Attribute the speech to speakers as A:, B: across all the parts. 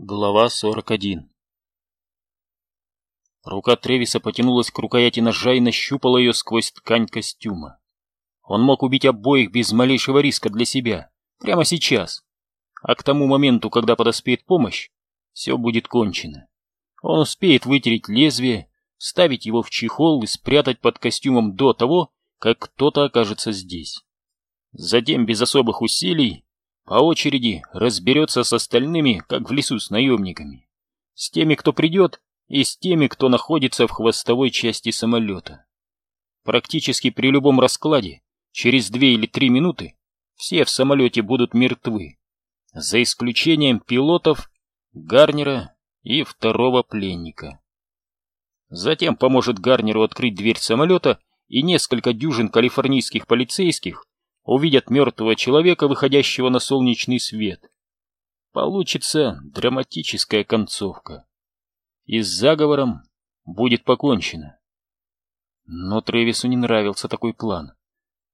A: Глава 41 Рука Тревиса потянулась к рукояти ножа и нащупала ее сквозь ткань костюма. Он мог убить обоих без малейшего риска для себя, прямо сейчас. А к тому моменту, когда подоспеет помощь, все будет кончено. Он успеет вытереть лезвие, вставить его в чехол и спрятать под костюмом до того, как кто-то окажется здесь. Затем, без особых усилий, по очереди разберется с остальными, как в лесу с наемниками. С теми, кто придет, и с теми, кто находится в хвостовой части самолета. Практически при любом раскладе, через две или три минуты, все в самолете будут мертвы, за исключением пилотов, Гарнера и второго пленника. Затем поможет Гарнеру открыть дверь самолета, и несколько дюжин калифорнийских полицейских увидят мертвого человека, выходящего на солнечный свет. Получится драматическая концовка. И с заговором будет покончено. Но Тревису не нравился такой план.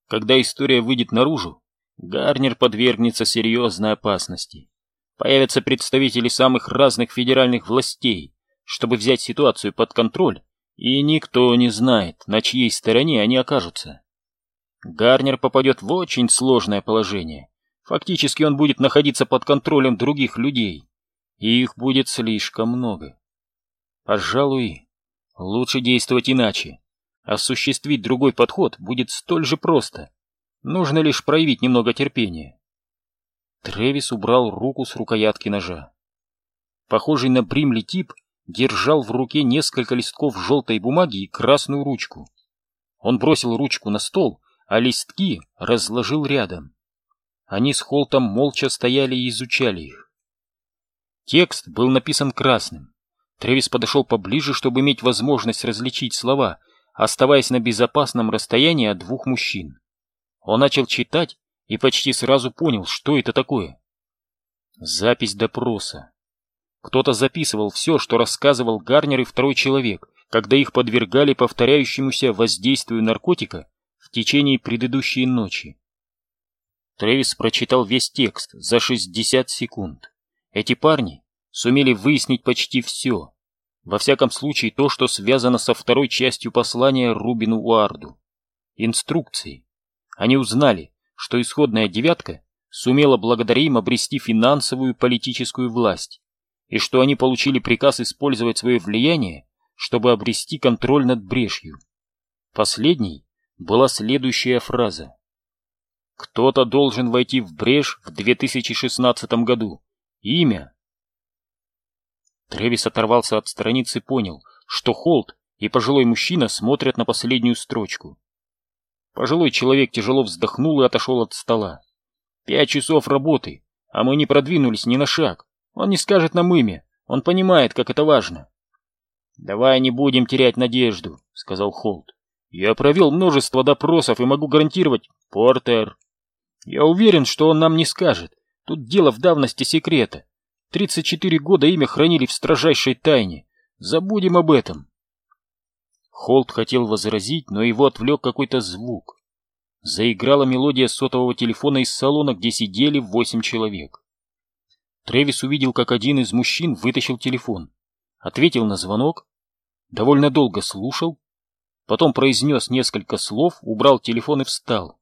A: Когда история выйдет наружу, Гарнер подвергнется серьезной опасности. Появятся представители самых разных федеральных властей, чтобы взять ситуацию под контроль, и никто не знает, на чьей стороне они окажутся. Гарнер попадет в очень сложное положение. Фактически он будет находиться под контролем других людей. И их будет слишком много. Пожалуй, лучше действовать иначе. Осуществить другой подход будет столь же просто. Нужно лишь проявить немного терпения. Тревис убрал руку с рукоятки ножа. Похожий на Бримли тип держал в руке несколько листков желтой бумаги и красную ручку. Он бросил ручку на стол а листки разложил рядом. Они с Холтом молча стояли и изучали их. Текст был написан красным. Тревис подошел поближе, чтобы иметь возможность различить слова, оставаясь на безопасном расстоянии от двух мужчин. Он начал читать и почти сразу понял, что это такое. Запись допроса. Кто-то записывал все, что рассказывал Гарнер и второй человек, когда их подвергали повторяющемуся воздействию наркотика течение предыдущей ночи. Трэвис прочитал весь текст за 60 секунд. Эти парни сумели выяснить почти все. Во всяком случае, то, что связано со второй частью послания Рубину Уарду. Инструкции. Они узнали, что исходная девятка сумела благодаря им обрести финансовую и политическую власть, и что они получили приказ использовать свое влияние, чтобы обрести контроль над брешью. Последний была следующая фраза. «Кто-то должен войти в брешь в 2016 году. Имя?» Тревис оторвался от страницы и понял, что Холт и пожилой мужчина смотрят на последнюю строчку. Пожилой человек тяжело вздохнул и отошел от стола. «Пять часов работы, а мы не продвинулись ни на шаг. Он не скажет нам имя, он понимает, как это важно». «Давай не будем терять надежду», — сказал Холт. Я провел множество допросов и могу гарантировать... Портер. Я уверен, что он нам не скажет. Тут дело в давности секрета. 34 года имя хранили в строжайшей тайне. Забудем об этом. Холт хотел возразить, но его отвлек какой-то звук. Заиграла мелодия сотового телефона из салона, где сидели восемь человек. Тревис увидел, как один из мужчин вытащил телефон, ответил на звонок, довольно долго слушал, потом произнес несколько слов, убрал телефон и встал.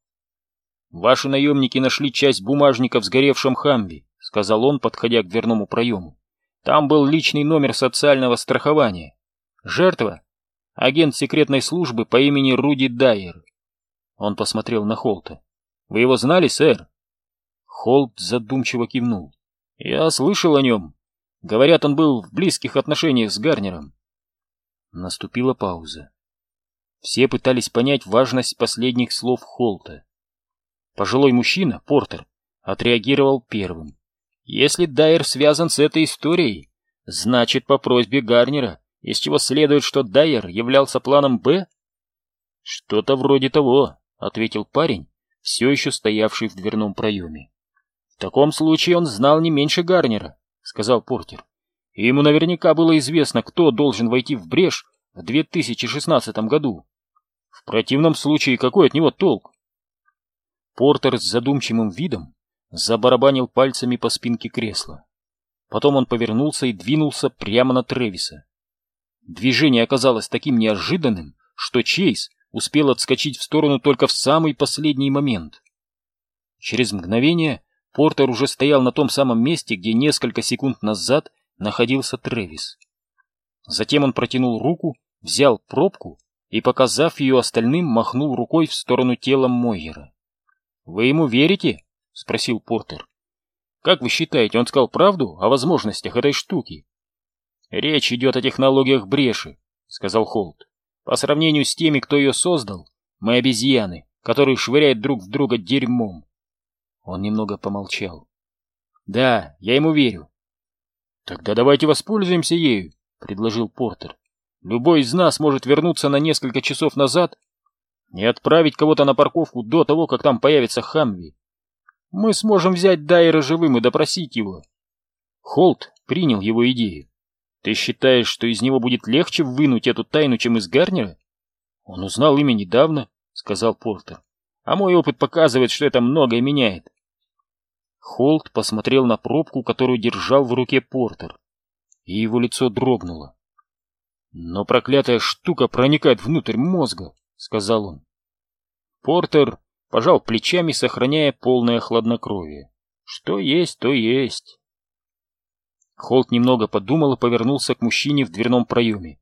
A: «Ваши наемники нашли часть бумажника в сгоревшем хамби», — сказал он, подходя к дверному проему. «Там был личный номер социального страхования. Жертва — агент секретной службы по имени Руди Дайер». Он посмотрел на Холта. «Вы его знали, сэр?» Холт задумчиво кивнул. «Я слышал о нем. Говорят, он был в близких отношениях с Гарнером». Наступила пауза. Все пытались понять важность последних слов Холта. Пожилой мужчина, Портер, отреагировал первым. Если Дайер связан с этой историей, значит, по просьбе Гарнера, из чего следует, что Дайер являлся планом «Б»? Что-то вроде того, ответил парень, все еще стоявший в дверном проеме. В таком случае он знал не меньше Гарнера, сказал Портер. И ему наверняка было известно, кто должен войти в брешь в 2016 году. В противном случае какой от него толк? Портер с задумчивым видом забарабанил пальцами по спинке кресла. Потом он повернулся и двинулся прямо на Тревиса. Движение оказалось таким неожиданным, что Чейз успел отскочить в сторону только в самый последний момент. Через мгновение Портер уже стоял на том самом месте, где несколько секунд назад находился Тревис. Затем он протянул руку, взял пробку и, показав ее остальным, махнул рукой в сторону тела Мойера. — Вы ему верите? — спросил Портер. — Как вы считаете, он сказал правду о возможностях этой штуки? — Речь идет о технологиях бреши, — сказал Холт. — По сравнению с теми, кто ее создал, мы обезьяны, которые швыряют друг в друга дерьмом. Он немного помолчал. — Да, я ему верю. — Тогда давайте воспользуемся ею, — предложил Портер. Любой из нас может вернуться на несколько часов назад и отправить кого-то на парковку до того, как там появится Хамви. Мы сможем взять Дайера живым и допросить его. Холт принял его идею. Ты считаешь, что из него будет легче вынуть эту тайну, чем из Гарнера? Он узнал имя недавно, сказал Портер. А мой опыт показывает, что это многое меняет. Холт посмотрел на пробку, которую держал в руке Портер, и его лицо дрогнуло. Но проклятая штука проникает внутрь мозга, сказал он. Портер пожал плечами, сохраняя полное хладнокровие. Что есть, то есть. Холт немного подумал и повернулся к мужчине в дверном проеме.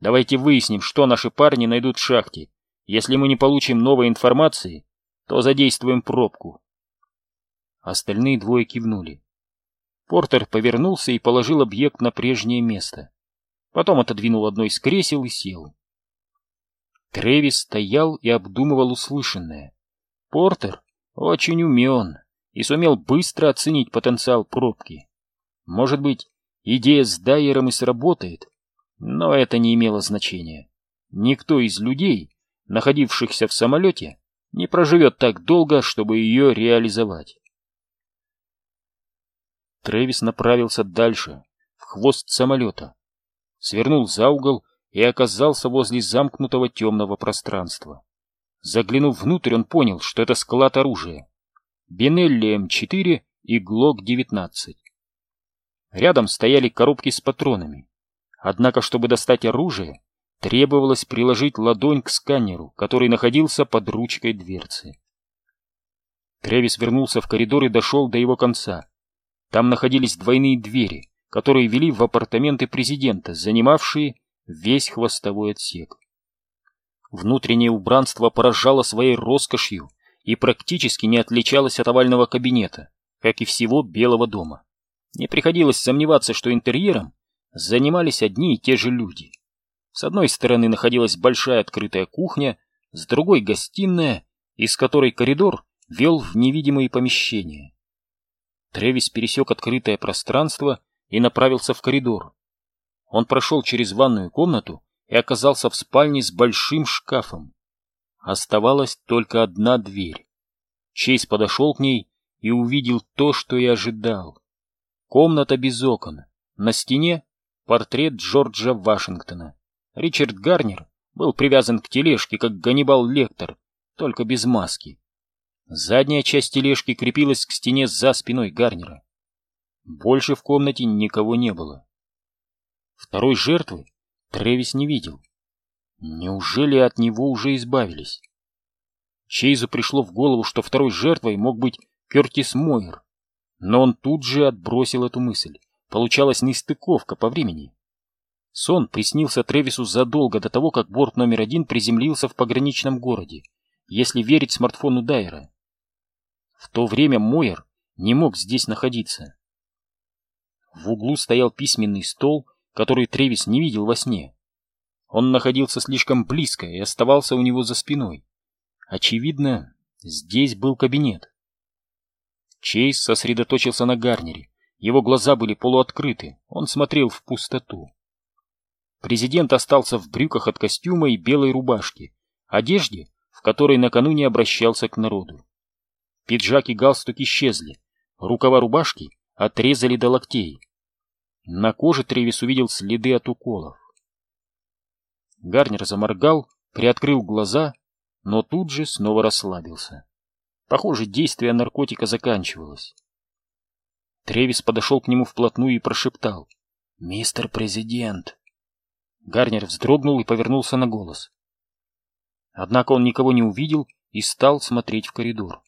A: Давайте выясним, что наши парни найдут в шахте. Если мы не получим новой информации, то задействуем пробку. Остальные двое кивнули. Портер повернулся и положил объект на прежнее место. Потом отодвинул одно из кресел и сел. Трэвис стоял и обдумывал услышанное. Портер очень умен и сумел быстро оценить потенциал пробки. Может быть, идея с Дайером и сработает, но это не имело значения. Никто из людей, находившихся в самолете, не проживет так долго, чтобы ее реализовать. Трэвис направился дальше, в хвост самолета, свернул за угол и оказался возле замкнутого темного пространства. Заглянув внутрь, он понял, что это склад оружия. Бенелли М4 и Глок-19. Рядом стояли коробки с патронами. Однако, чтобы достать оружие, требовалось приложить ладонь к сканеру, который находился под ручкой дверцы. Тревис вернулся в коридор и дошел до его конца. Там находились двойные двери, которые вели в апартаменты президента, занимавшие весь хвостовой отсек. Внутреннее убранство поражало своей роскошью и практически не отличалось от овального кабинета, как и всего Белого дома. Не приходилось сомневаться, что интерьером занимались одни и те же люди. С одной стороны находилась большая открытая кухня, с другой — гостиная, из которой коридор вел в невидимые помещения. Тревис пересек открытое пространство и направился в коридор. Он прошел через ванную комнату и оказался в спальне с большим шкафом. Оставалась только одна дверь. Чейз подошел к ней и увидел то, что и ожидал. Комната без окон. На стене портрет Джорджа Вашингтона. Ричард Гарнер был привязан к тележке, как Ганнибал Лектор, только без маски. Задняя часть тележки крепилась к стене за спиной Гарнера. Больше в комнате никого не было. Второй жертвы Трэвис не видел. Неужели от него уже избавились? Чейзу пришло в голову, что второй жертвой мог быть Кертис Мойер, но он тут же отбросил эту мысль. Получалась нестыковка по времени. Сон приснился Тревису задолго до того, как борт номер один приземлился в пограничном городе, если верить смартфону Дайера. В то время Мойер не мог здесь находиться. В углу стоял письменный стол, который Тревис не видел во сне. Он находился слишком близко и оставался у него за спиной. Очевидно, здесь был кабинет. Чейз сосредоточился на Гарнере. Его глаза были полуоткрыты, он смотрел в пустоту. Президент остался в брюках от костюма и белой рубашке, одежде, в которой накануне обращался к народу. Пиджак и галстук исчезли, рукава рубашки отрезали до локтей. На коже Тревис увидел следы от уколов. Гарнер заморгал, приоткрыл глаза, но тут же снова расслабился. Похоже, действие наркотика заканчивалось. Тревис подошел к нему вплотную и прошептал. «Мистер Президент!» Гарнер вздрогнул и повернулся на голос. Однако он никого не увидел и стал смотреть в коридор.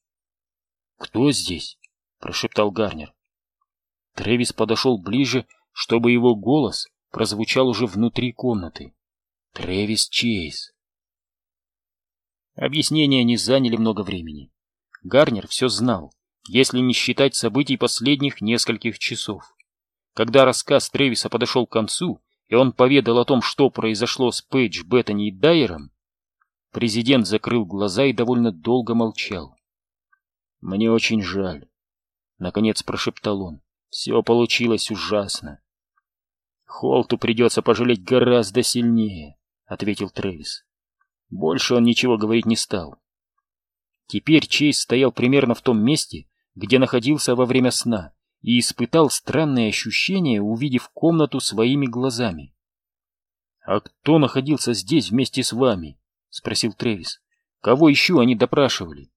A: «Кто здесь?» — прошептал Гарнер. Тревис подошел ближе, чтобы его голос прозвучал уже внутри комнаты. Тревис Чейз. Объяснения не заняли много времени. Гарнер все знал, если не считать событий последних нескольких часов. Когда рассказ Тревиса подошел к концу, и он поведал о том, что произошло с Пейдж, Беттани и Дайером, президент закрыл глаза и довольно долго молчал. «Мне очень жаль», — наконец прошептал он. «Все получилось ужасно». «Холту придется пожалеть гораздо сильнее», — ответил Трэвис. Больше он ничего говорить не стал. Теперь Чейз стоял примерно в том месте, где находился во время сна, и испытал странное ощущение, увидев комнату своими глазами. «А кто находился здесь вместе с вами?» — спросил Трэвис. «Кого еще они допрашивали?»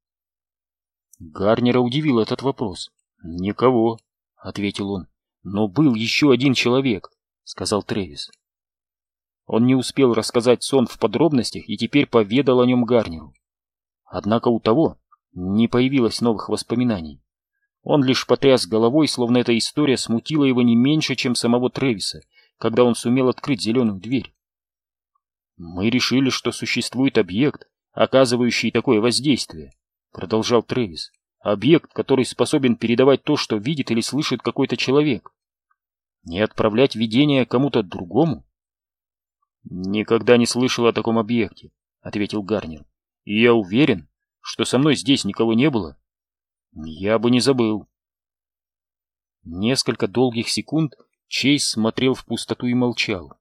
A: Гарнера удивил этот вопрос. «Никого», — ответил он. «Но был еще один человек», — сказал Трэвис. Он не успел рассказать сон в подробностях и теперь поведал о нем Гарнеру. Однако у того не появилось новых воспоминаний. Он лишь потряс головой, словно эта история смутила его не меньше, чем самого Трэвиса, когда он сумел открыть зеленую дверь. «Мы решили, что существует объект, оказывающий такое воздействие», — продолжал Трэвис. «Объект, который способен передавать то, что видит или слышит какой-то человек. Не отправлять видение кому-то другому?» «Никогда не слышал о таком объекте», — ответил Гарнер. «И я уверен, что со мной здесь никого не было. Я бы не забыл». Несколько долгих секунд Чейз смотрел в пустоту и молчал.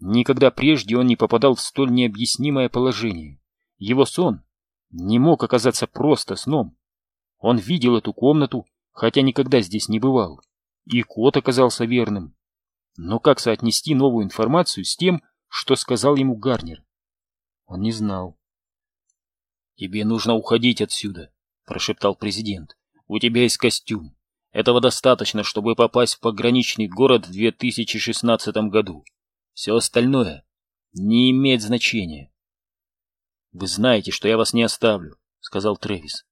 A: Никогда прежде он не попадал в столь необъяснимое положение. Его сон не мог оказаться просто сном. Он видел эту комнату, хотя никогда здесь не бывал. И код оказался верным. Но как соотнести новую информацию с тем, что сказал ему Гарнер. Он не знал. «Тебе нужно уходить отсюда», — прошептал президент. «У тебя есть костюм. Этого достаточно, чтобы попасть в пограничный город в 2016 году. Все остальное не имеет значения». «Вы знаете, что я вас не оставлю», — сказал Трэвис.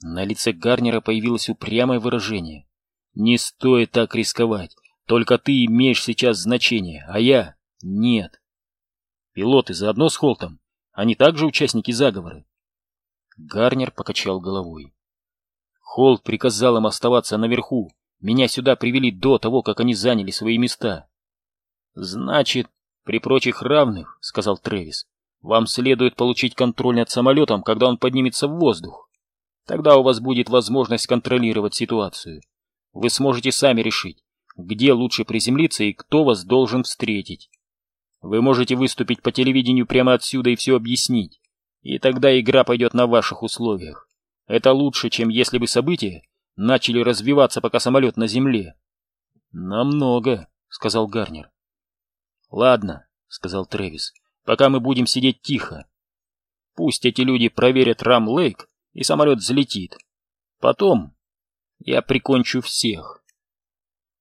A: На лице Гарнера появилось упрямое выражение. «Не стоит так рисковать. Только ты имеешь сейчас значение, а я — нет». Пилоты заодно с Холтом. Они также участники заговора. Гарнер покачал головой. Холт приказал им оставаться наверху. Меня сюда привели до того, как они заняли свои места. Значит, при прочих равных, сказал Трэвис, вам следует получить контроль над самолетом, когда он поднимется в воздух. Тогда у вас будет возможность контролировать ситуацию. Вы сможете сами решить, где лучше приземлиться и кто вас должен встретить. Вы можете выступить по телевидению прямо отсюда и все объяснить. И тогда игра пойдет на ваших условиях. Это лучше, чем если бы события начали развиваться, пока самолет на земле. Намного, сказал Гарнер. Ладно, сказал Трэвис, пока мы будем сидеть тихо. Пусть эти люди проверят Рам-Лейк, и самолет взлетит. Потом я прикончу всех.